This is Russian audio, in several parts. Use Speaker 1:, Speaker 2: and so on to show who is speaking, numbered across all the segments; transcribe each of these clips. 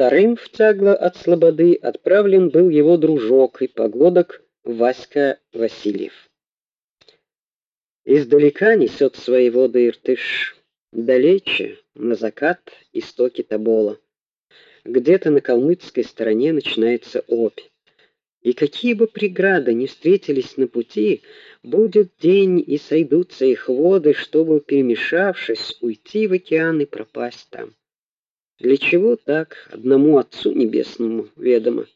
Speaker 1: Вторым в тягло от слободы отправлен был его дружок и погодок Васька Васильев. Издалека несет свои воды Иртыш, далече на закат истоки Тобола. Где-то на калмыцкой стороне начинается Обь. И какие бы преграды ни встретились на пути, будет день и сойдутся их воды, чтобы перемешавшись уйти в океан и пропасть там. Для чего так одному Отцу небесному ведомо?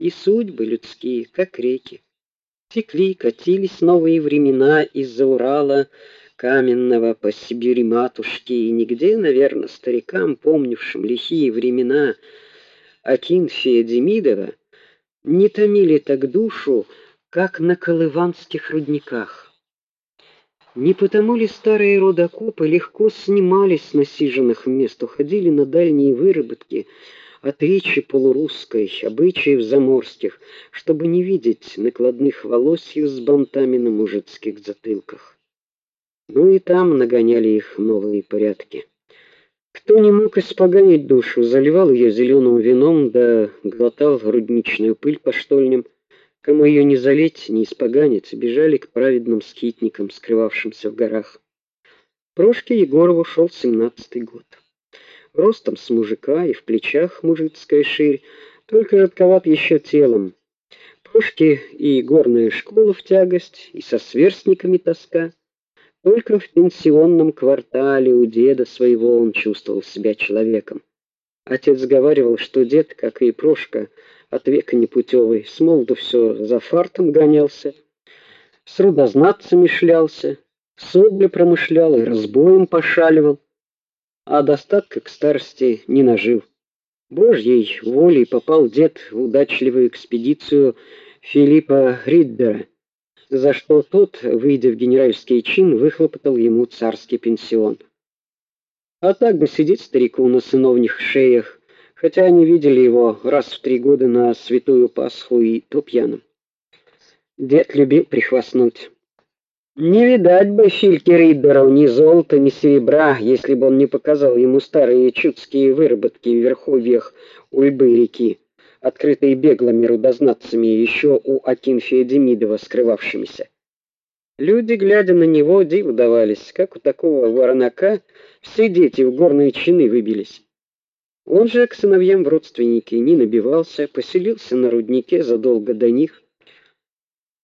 Speaker 1: И судьбы людские, как реки, текли, катились новые времена из-за Урала каменного по Сибири матушки, и нигде, наверное, старикам, помнившим лихие времена Акинфия Демидова, не томили так душу, как на колыванских рудниках. Не потому ли старые рудокопы легко снимались с насиженных мест, уходили на дальние выработки от речи полурусской, обычаев заморских, чтобы не видеть накладных волосьев с бантами на мужицких затылках. Ну и там нагоняли их новые порядки. Кто не мог испоганить душу, заливал ее зеленым вином, да глотал грудничную пыль по штольням. Кому ее не залить, не испоганить, бежали к праведным скитникам, скрывавшимся в горах. Прошке Егорову шел семнадцатый год. Ростом с мужика и в плечах мужицкая ширь, только жидковат еще телом. Прошке и горная школа в тягость, и со сверстниками тоска. Только в пенсионном квартале у деда своего он чувствовал себя человеком. Отец говаривал, что дед, как и Прошка, от века непутевый, с молоду все за фартом гонялся, с рудознатцами шлялся, собли промышлял и разбоем пошаливал, а достатка к старости не нажил. Божьей волей попал дед в удачливую экспедицию Филиппа Риддера за что тот, выйдя в генеральский чин, выхлопотал ему царский пенсион. А так бы сидеть старику на сыновних шеях, хотя они видели его раз в три года на Святую Пасху и то пьяным. Дед любил прихвастнуть. Не видать бы Фильке Риддеру ни золота, ни серебра, если бы он не показал ему старые чудские выработки в верховьях Ульбы реки открытые беглыми рудознатцами еще у Акинфия Демидова скрывавшимися. Люди, глядя на него, диву давались, как у такого воронака все дети в горные чины выбились. Он же к сыновьям в родственники не набивался, поселился на руднике задолго до них,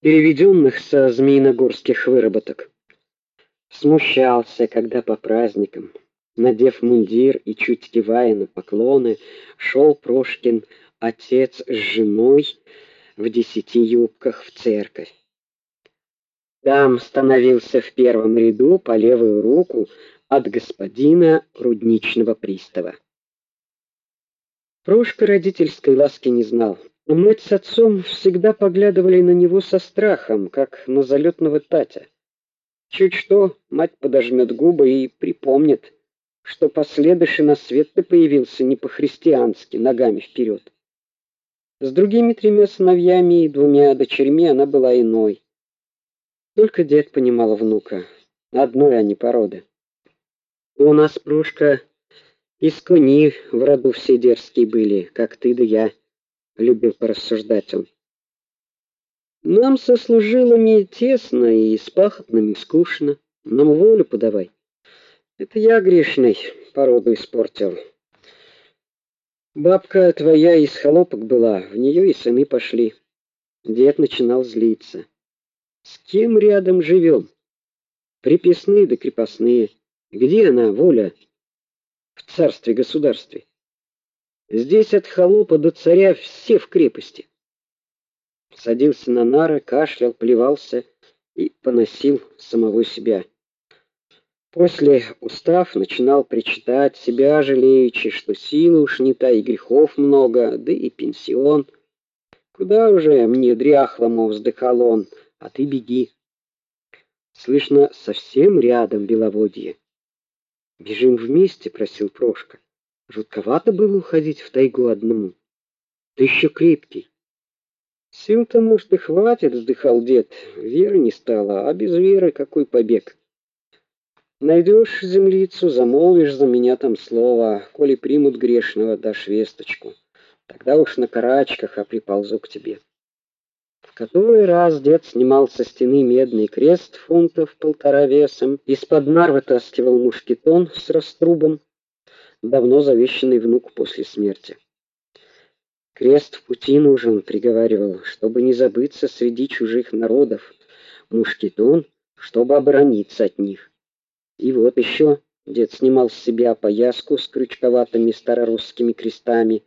Speaker 1: переведенных со змеиногорских выработок. Смущался, когда по праздникам, надев мундир и чуть кивая на поклоны, шел Прошкин отец с женой в десяти юбках в церковь. Там становился в первом ряду по левую руку от господина рудничного пристава. Прошка родительской ласки не знал. Мать с отцом всегда поглядывали на него со страхом, как на залетного татя. Чуть что, мать подожмет губы и припомнит, что последующий на свет-то появился не по-христиански, ногами вперед. С другими тремя сыновьями и двумя дочерьми она была иной. Только дед понимал внука, одной они породы. У нас прушка из кони в роду все дерзкие были, как ты да я, любил порассуждать он. Нам со служилыми тесно и с пахотными скучно, нам волю подавай. Это я грешный породу испортил. Бабка твоя из холопок была, в нее и сыны пошли. Дед начинал злиться. С кем рядом живем? Приписные да крепостные. Где она, воля? В царстве-государстве. Здесь от холопа до царя все в крепости. Садился на нары, кашлял, плевался и поносил самого себя. После, устав, начинал причитать себя жалеючи, что силы уж не та и грехов много, да и пенсион. Куда уже мне дряхлому, вздыхал он, а ты беги. Слышно, совсем рядом беловодье. Бежим вместе, просил Прошка. Жутковато было уходить в тайгу одному. Ты еще крепкий. Сил-то, может, и хватит, вздыхал дед. Веры не стало, а без веры какой побег? Найдешь землицу, замолвишь за меня там слово, коли примут грешного, дашь весточку. Тогда уж на карачках, а приползу к тебе. Который раз дед снимал со стены медный крест фунтов полтора весом, из-под нар вытаскивал мушкетон с раструбом, давно завещанный внук после смерти. Крест в пути нужен, приговаривал, чтобы не забыться среди чужих народов. Мушкетон, чтобы оборониться от них. И вот еще дед снимал с себя пояску с крючковатыми старорусскими крестами.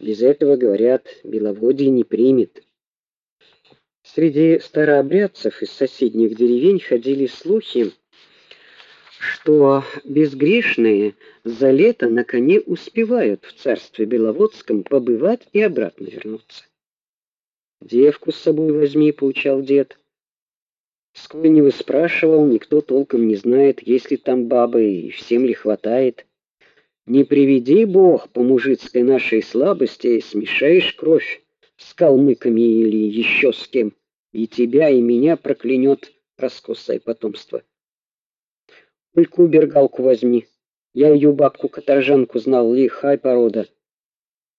Speaker 1: Без этого, говорят, Беловодье не примет. Среди старообрядцев из соседних деревень ходили слухи, что безгрешные за лето на коне успевают в царстве Беловодском побывать и обратно вернуться. Девку с собой возьми, поучал дед. Сколько не выспрашивал, никто толком не знает, есть ли там бабы и всем ли хватает. Не приведи Бог по мужицкой нашей слабости, смешаешь кровь с калмыками или еще с кем, и тебя и меня проклянет раскосое потомство. Только убергалку возьми. Я ее бабку-каторжанку знал, лихая порода.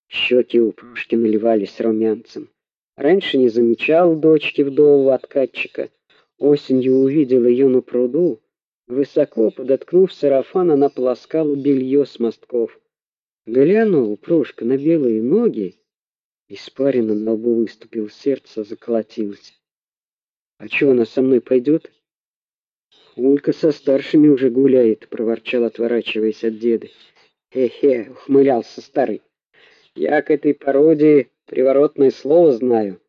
Speaker 1: Щеки у Пушки наливались румянцем. Раньше не замечал дочки вдового откатчика. Осенью увидел ее на пруду. Высоко подоткнув сарафан, она полоскала белье с мостков. Глянул Прошка на белые ноги, испарина на лбу выступил, сердце заколотилось. А что она со мной пойдет? Улька со старшими уже гуляет, проворчал, отворачиваясь от деда. Хе-хе, ухмылялся старый. Я к этой породе приворотное слово знаю.